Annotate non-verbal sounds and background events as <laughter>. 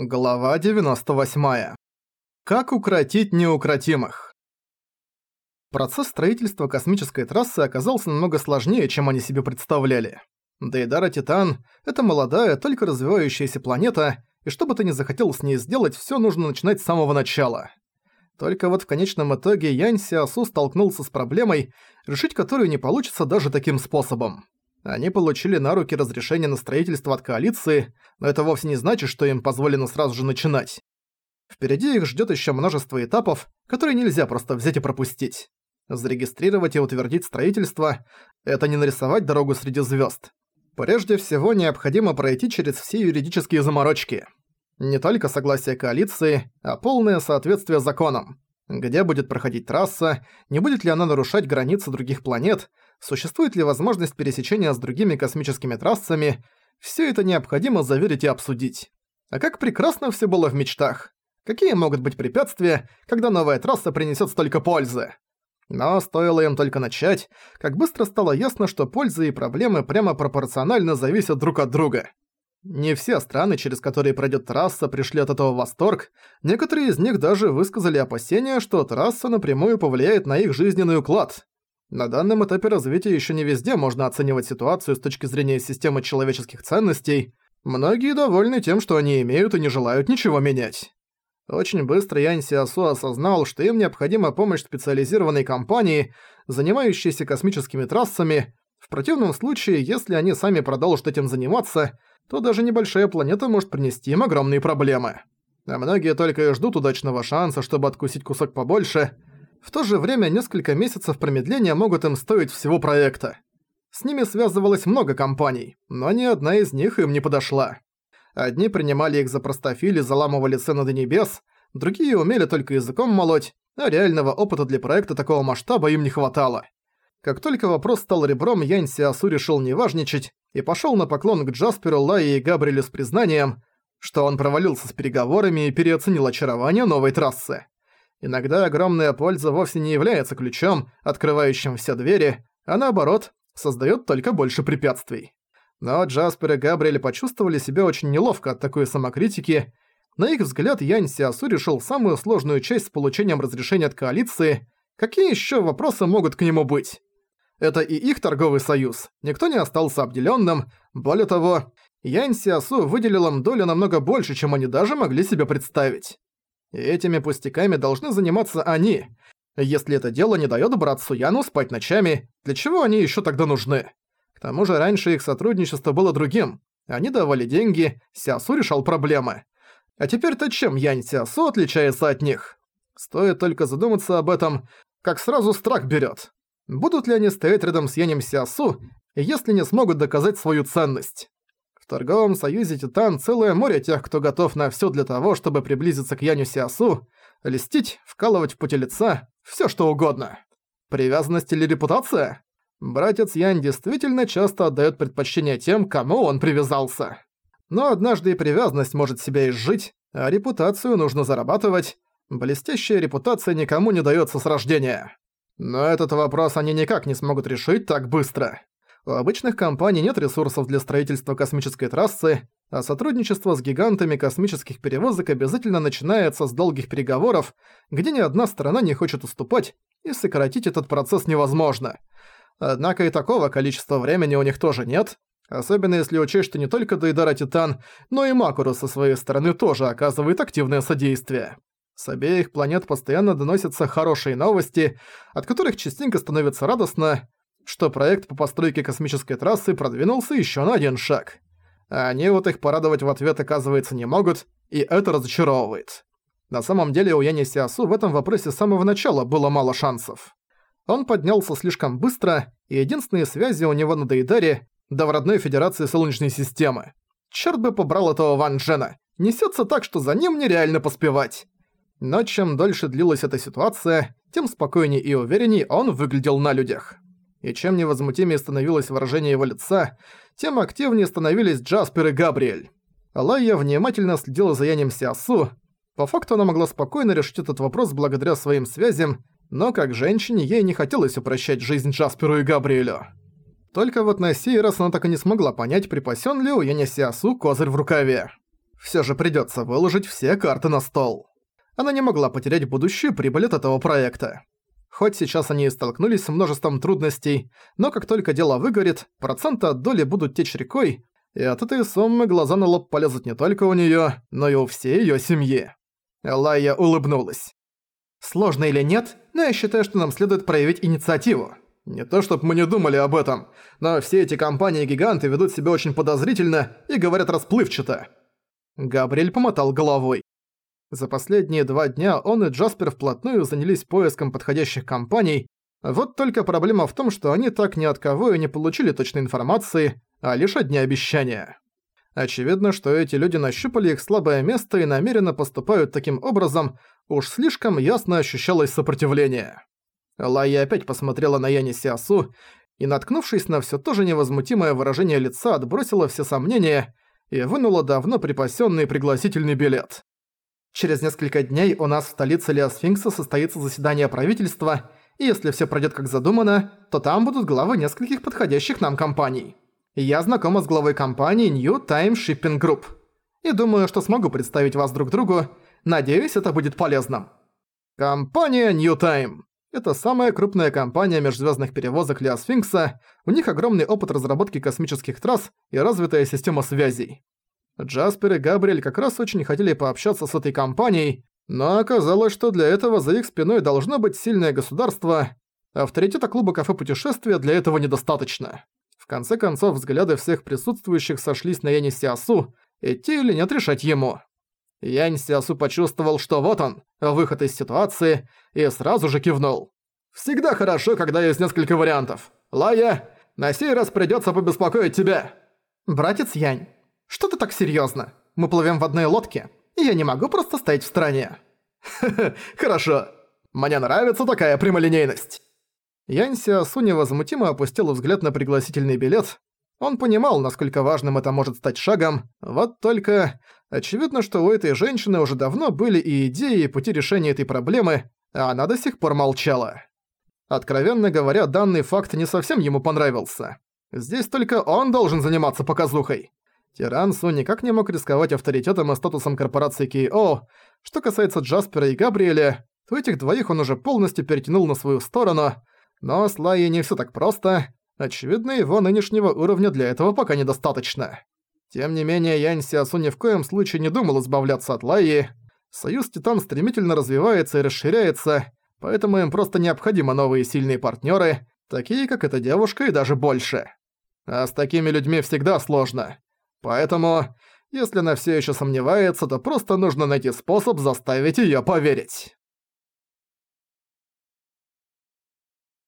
Глава 98. Как укротить неукротимых? Процесс строительства космической трассы оказался намного сложнее, чем они себе представляли. Дейдара Титан — это молодая, только развивающаяся планета, и что бы ты ни захотел с ней сделать, всё нужно начинать с самого начала. Только вот в конечном итоге Янь Сиасу столкнулся с проблемой, решить которую не получится даже таким способом. Они получили на руки разрешение на строительство от коалиции, но это вовсе не значит, что им позволено сразу же начинать. Впереди их ждет еще множество этапов, которые нельзя просто взять и пропустить. Зарегистрировать и утвердить строительство – это не нарисовать дорогу среди звезд. Прежде всего необходимо пройти через все юридические заморочки. Не только согласие коалиции, а полное соответствие законам. Где будет проходить трасса, не будет ли она нарушать границы других планет – существует ли возможность пересечения с другими космическими трассами, все это необходимо заверить и обсудить. А как прекрасно все было в мечтах. Какие могут быть препятствия, когда новая трасса принесет столько пользы? Но стоило им только начать, как быстро стало ясно, что пользы и проблемы прямо пропорционально зависят друг от друга. Не все страны, через которые пройдет трасса, пришли от этого в восторг, некоторые из них даже высказали опасения, что трасса напрямую повлияет на их жизненный уклад. На данном этапе развития еще не везде можно оценивать ситуацию с точки зрения системы человеческих ценностей. Многие довольны тем, что они имеют и не желают ничего менять. Очень быстро Янь Сиасу осознал, что им необходима помощь специализированной компании, занимающейся космическими трассами. В противном случае, если они сами продолжат этим заниматься, то даже небольшая планета может принести им огромные проблемы. А многие только и ждут удачного шанса, чтобы откусить кусок побольше – в то же время несколько месяцев промедления могут им стоить всего проекта. С ними связывалось много компаний, но ни одна из них им не подошла. Одни принимали их за простофили, заламывали цены до небес, другие умели только языком молоть, а реального опыта для проекта такого масштаба им не хватало. Как только вопрос стал ребром, Янь Сиасу решил не важничать и пошёл на поклон к Джасперу, Лайе и Габриэлю с признанием, что он провалился с переговорами и переоценил очарование новой трассы. Иногда огромная польза вовсе не является ключом, открывающим все двери, а наоборот, создает только больше препятствий. Но Джаспер и Габриэль почувствовали себя очень неловко от такой самокритики. На их взгляд, Янь Сиасу решил самую сложную часть с получением разрешения от коалиции. Какие еще вопросы могут к нему быть? Это и их торговый союз. Никто не остался обделенным. Более того, Янь Сиасу выделил им долю намного больше, чем они даже могли себе представить. Этими пустяками должны заниматься они. Если это дело не даёт братцу Яну спать ночами, для чего они ещё тогда нужны? К тому же раньше их сотрудничество было другим. Они давали деньги, Сиасу решал проблемы. А теперь-то чем Янь Сиасу отличается от них? Стоит только задуматься об этом, как сразу страх берёт. Будут ли они стоять рядом с Янем Сиасу, если не смогут доказать свою ценность? Торговом союзе Титан целое море тех, кто готов на всё для того, чтобы приблизиться к Яню Сиасу, льстить, вкалывать в пути лица, всё что угодно. Привязанность или репутация? Братец Янь действительно часто отдаёт предпочтение тем, кому он привязался. Но однажды и привязанность может себя изжить, а репутацию нужно зарабатывать. Блестящая репутация никому не даётся с рождения. Но этот вопрос они никак не смогут решить так быстро. У обычных компаний нет ресурсов для строительства космической трассы, а сотрудничество с гигантами космических перевозок обязательно начинается с долгих переговоров, где ни одна сторона не хочет уступать, и сократить этот процесс невозможно. Однако и такого количества времени у них тоже нет, особенно если учесть, что не только Дейдара Титан, но и Макуру со своей стороны тоже оказывает активное содействие. С обеих планет постоянно доносятся хорошие новости, от которых частенько становится радостно, что проект по постройке космической трассы продвинулся еще на один шаг. Они вот их порадовать в ответ, оказывается, не могут, и это разочаровывает. На самом деле у Яни Сиасу в этом вопросе с самого начала было мало шансов. Он поднялся слишком быстро, и единственные связи у него на Дейдаре, да в родной Федерации Солнечной системы. Чёрт бы побрал этого Ван Джена. Несётся так, что за ним нереально поспевать. Но чем дольше длилась эта ситуация, тем спокойнее и уверенней он выглядел на людях и чем невозмутимее становилось выражение его лица, тем активнее становились Джаспер и Габриэль. Алайя внимательно следила за Янем Сиасу. По факту она могла спокойно решить этот вопрос благодаря своим связям, но как женщине ей не хотелось упрощать жизнь Джасперу и Габриэлю. Только вот на сей раз она так и не смогла понять, припасён ли у Яня Сиасу козырь в рукаве. Все же придется выложить все карты на стол. Она не могла потерять будущую прибыль от этого проекта. Хоть сейчас они и столкнулись с множеством трудностей, но как только дело выгорит, проценты от доли будут течь рекой, и от этой суммы глаза на лоб полезут не только у неё, но и у всей её семьи. Лайя улыбнулась. «Сложно или нет, но я считаю, что нам следует проявить инициативу. Не то чтобы мы не думали об этом, но все эти компании-гиганты ведут себя очень подозрительно и говорят расплывчато». Габриэль помотал головой. За последние два дня он и Джаспер вплотную занялись поиском подходящих компаний, вот только проблема в том, что они так ни от кого и не получили точной информации, а лишь одни обещания. Очевидно, что эти люди нащупали их слабое место и намеренно поступают таким образом, уж слишком ясно ощущалось сопротивление. Лая опять посмотрела на Яни Сиасу и, наткнувшись на все то же невозмутимое выражение лица, отбросила все сомнения и вынула давно припасенный пригласительный билет. Через несколько дней у нас в столице Леосфинкса состоится заседание правительства, и если все пройдет как задумано, то там будут главы нескольких подходящих нам компаний. Я знакома с главой компании New Time Shipping Group. И думаю, что смогу представить вас друг другу. Надеюсь, это будет полезным. Компания New Time. Это самая крупная компания межзвездных перевозок Леосфинкса. У них огромный опыт разработки космических трасс и развитая система связей. Джаспер и Габриэль как раз очень хотели пообщаться с этой компанией, но оказалось, что для этого за их спиной должно быть сильное государство. Авторитета клуба кафе путешествия для этого недостаточно. В конце концов, взгляды всех присутствующих сошлись на Яне Сиасу, идти или нет решать ему. Янь Сиасу почувствовал, что вот он, выход из ситуации, и сразу же кивнул. «Всегда хорошо, когда есть несколько вариантов. Лая, на сей раз придётся побеспокоить тебя». «Братец Янь, что ты так серьёзно? Мы плывем в одной лодке, и я не могу просто стоять в стороне. Ха-ха, <laughs> хорошо. Мне нравится такая прямолинейность. Янь Сиасу невозмутимо опустил взгляд на пригласительный билет. Он понимал, насколько важным это может стать шагом, вот только... Очевидно, что у этой женщины уже давно были и идеи, и пути решения этой проблемы, а она до сих пор молчала. Откровенно говоря, данный факт не совсем ему понравился. Здесь только он должен заниматься показухой. Тиран Су никак не мог рисковать авторитетом и статусом корпорации Кей-О. Что касается Джаспера и Габриэля, то этих двоих он уже полностью перетянул на свою сторону, но с Лайей не всё так просто. Очевидно, его нынешнего уровня для этого пока недостаточно. Тем не менее, Янь Сиасу ни в коем случае не думал избавляться от Лайи. Союз Титан стремительно развивается и расширяется, поэтому им просто необходимы новые сильные партнёры, такие как эта девушка и даже больше. А с такими людьми всегда сложно. Поэтому, если она все еще сомневается, то просто нужно найти способ заставить ее поверить.